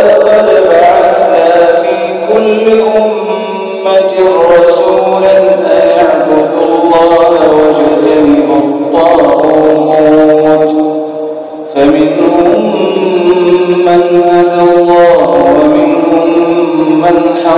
بعثنا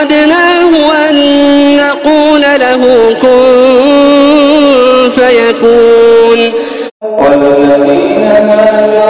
أردناه أن نقول له كن فيكون. والذين هاجروا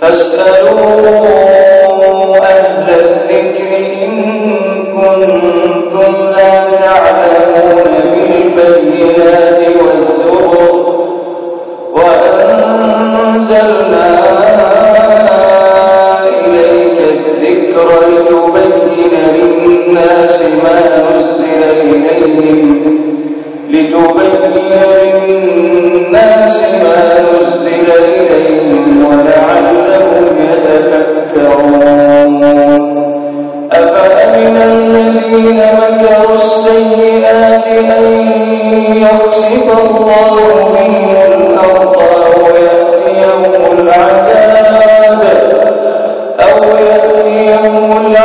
فاسألوا